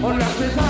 por las.